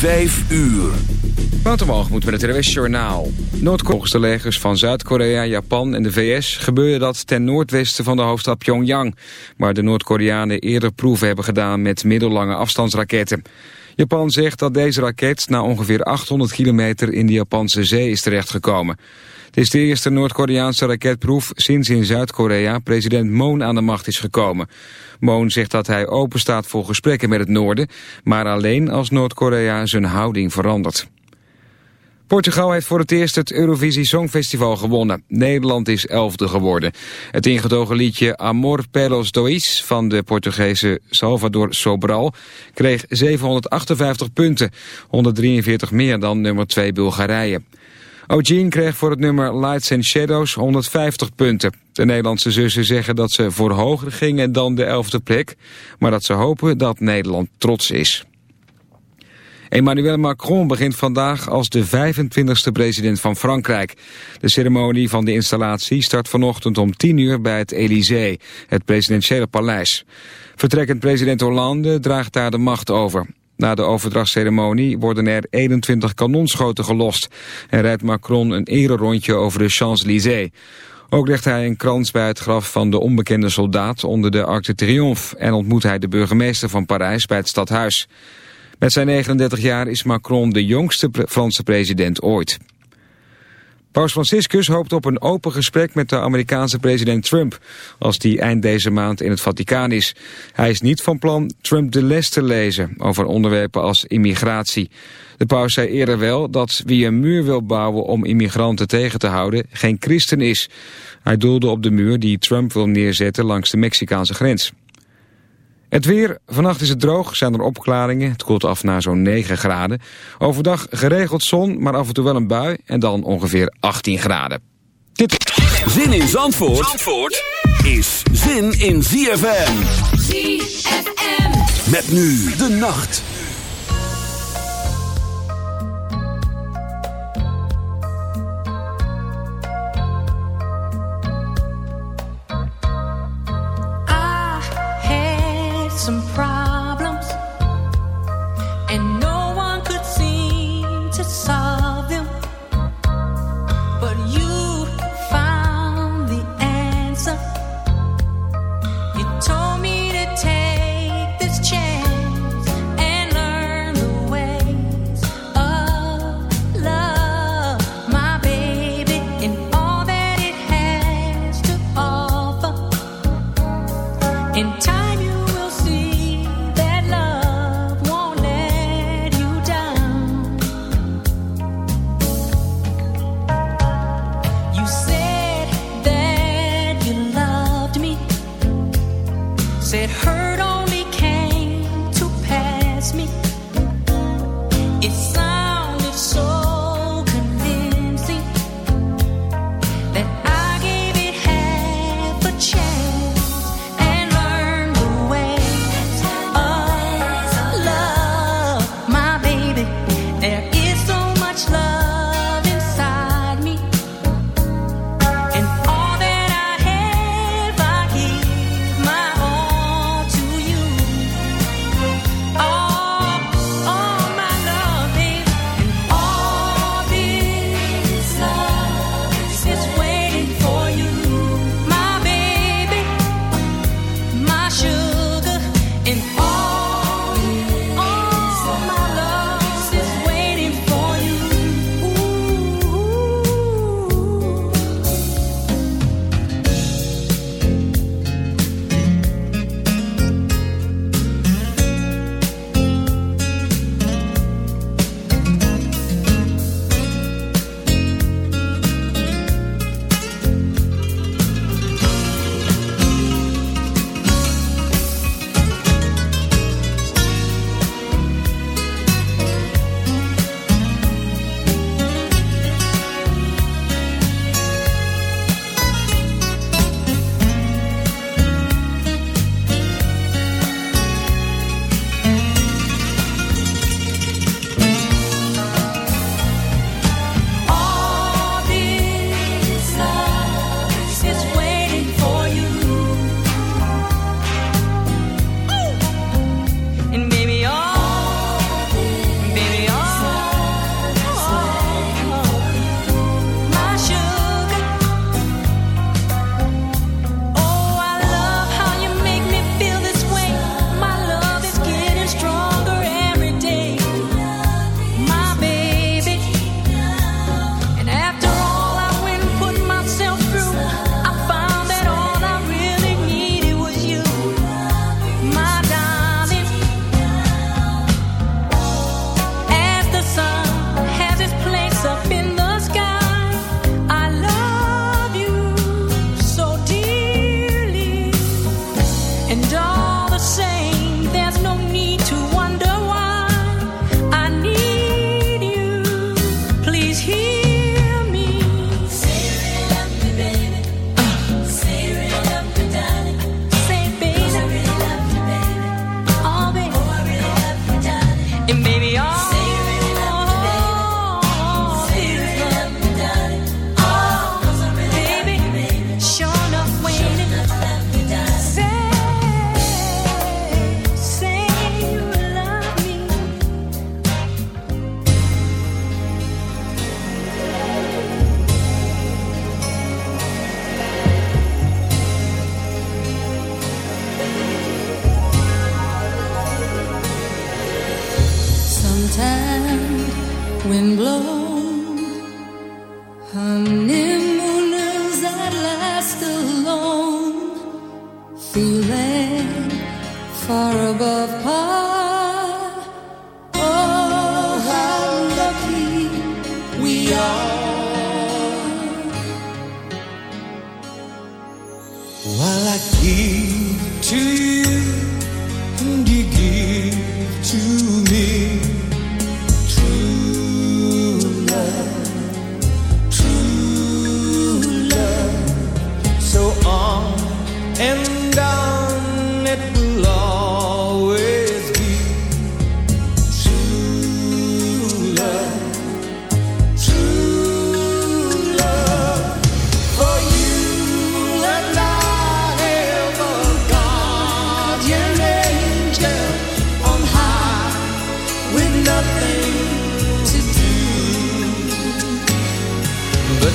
Vijf uur. moet met het RWS Journaal. Noord-Koreaanse legers van Zuid-Korea, Japan en de VS... gebeurde dat ten noordwesten van de hoofdstad Pyongyang... waar de Noord-Koreanen eerder proeven hebben gedaan... met middellange afstandsraketten. Japan zegt dat deze raket na ongeveer 800 kilometer... in de Japanse zee is terechtgekomen. Het is de eerste Noord-Koreaanse raketproef sinds in Zuid-Korea president Moon aan de macht is gekomen. Moon zegt dat hij open staat voor gesprekken met het noorden, maar alleen als Noord-Korea zijn houding verandert. Portugal heeft voor het eerst het Eurovisie Songfestival gewonnen. Nederland is elfde geworden. Het ingetogen liedje Amor Pelos Dois van de Portugese Salvador Sobral kreeg 758 punten, 143 meer dan nummer 2 Bulgarije. O'Gene kreeg voor het nummer Lights and Shadows 150 punten. De Nederlandse zussen zeggen dat ze voor hoger gingen dan de elfde plek, maar dat ze hopen dat Nederland trots is. Emmanuel Macron begint vandaag als de 25e president van Frankrijk. De ceremonie van de installatie start vanochtend om 10 uur bij het Élysée, het presidentiële paleis. Vertrekkend president Hollande draagt daar de macht over. Na de overdrachtsceremonie worden er 21 kanonschoten gelost en rijdt Macron een ererondje over de Champs-Élysées. Ook legt hij een krans bij het graf van de onbekende soldaat onder de Arc de Triomphe en ontmoet hij de burgemeester van Parijs bij het stadhuis. Met zijn 39 jaar is Macron de jongste Franse president ooit. Paus Franciscus hoopt op een open gesprek met de Amerikaanse president Trump... als die eind deze maand in het Vaticaan is. Hij is niet van plan Trump de les te lezen over onderwerpen als immigratie. De paus zei eerder wel dat wie een muur wil bouwen om immigranten tegen te houden... geen christen is. Hij doelde op de muur die Trump wil neerzetten langs de Mexicaanse grens. Het weer, vannacht is het droog, zijn er opklaringen. Het koelt af naar zo'n 9 graden. Overdag geregeld zon, maar af en toe wel een bui. En dan ongeveer 18 graden. Dit... Zin in Zandvoort, Zandvoort is zin in ZFM. ZFM. Met nu de nacht. some pride.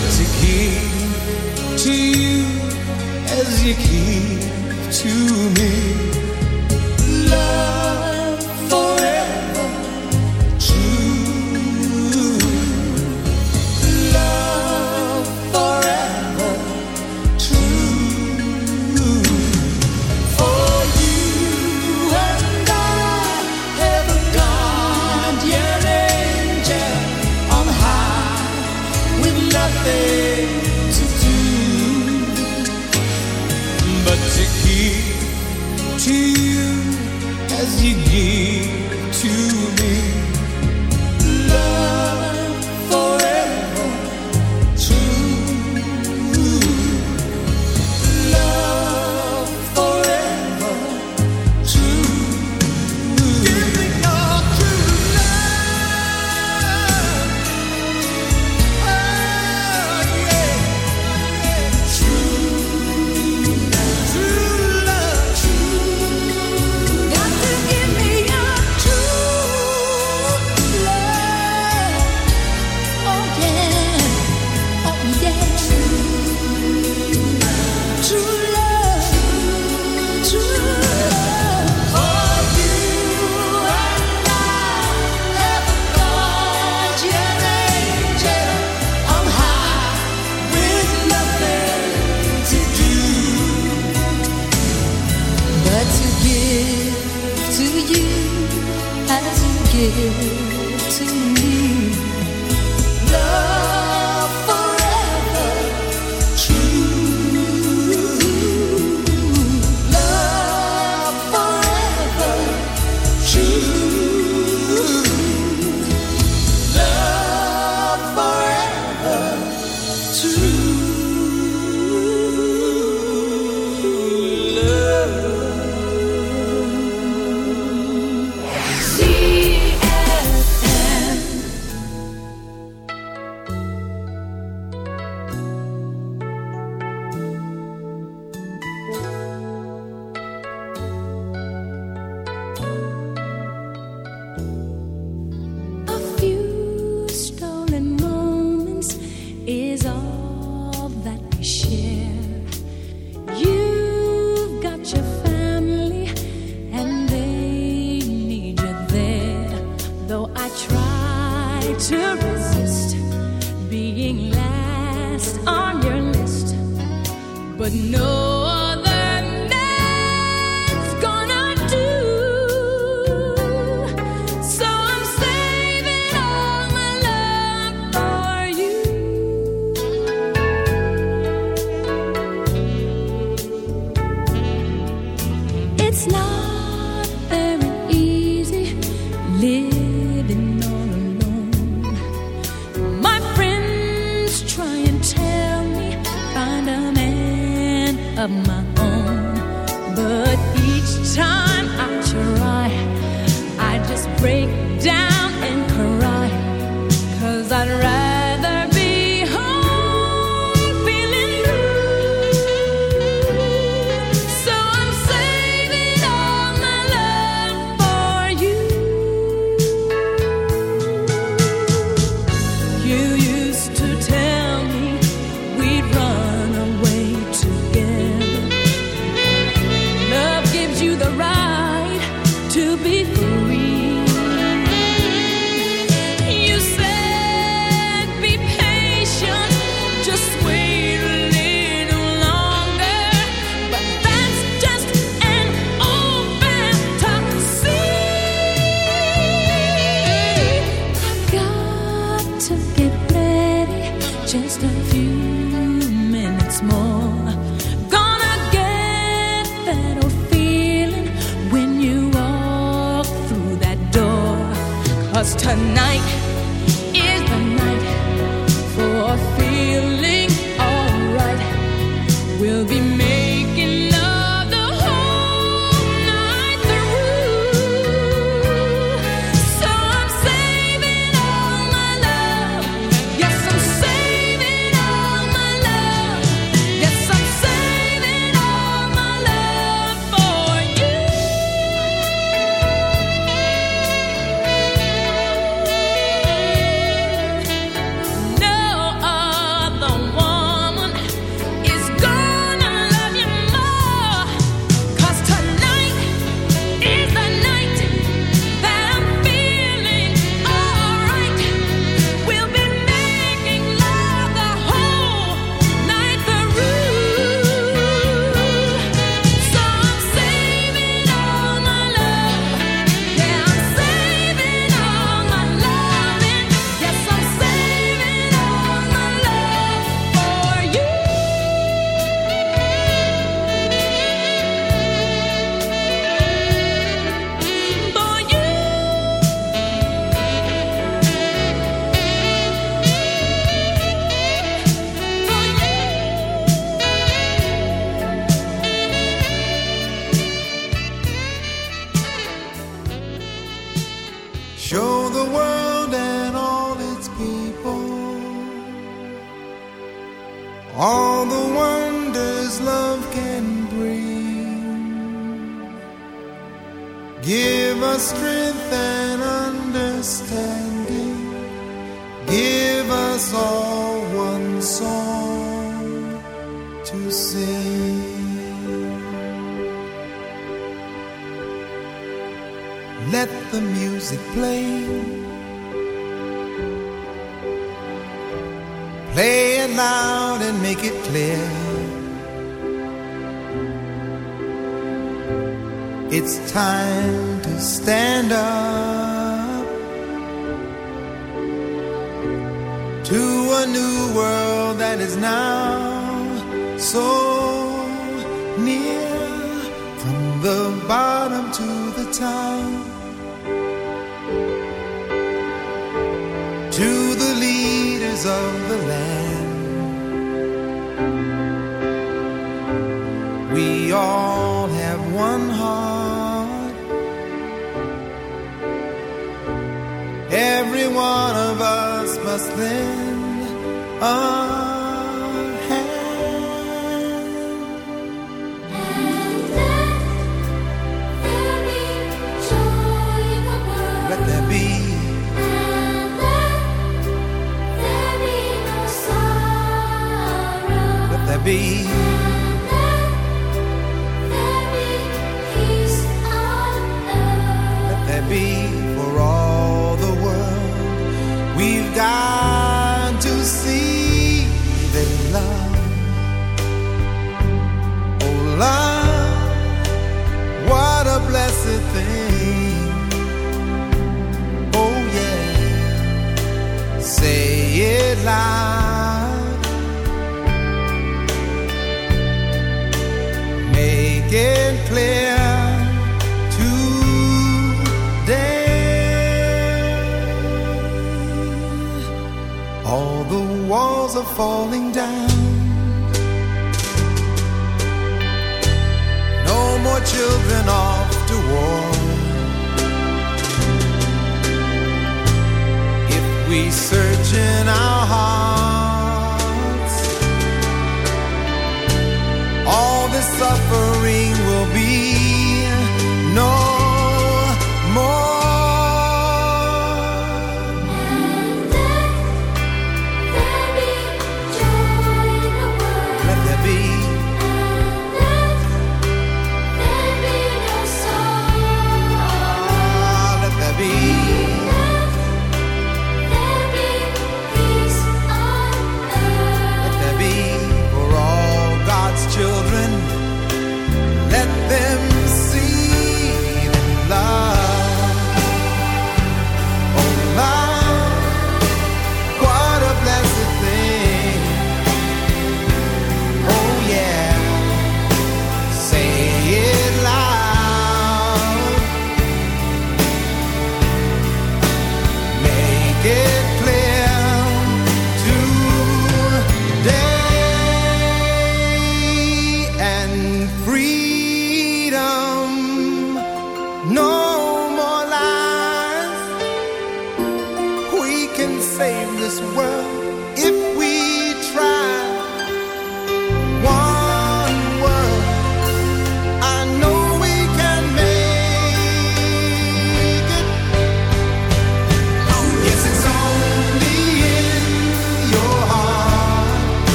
But to give to you as you give to me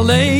Alleen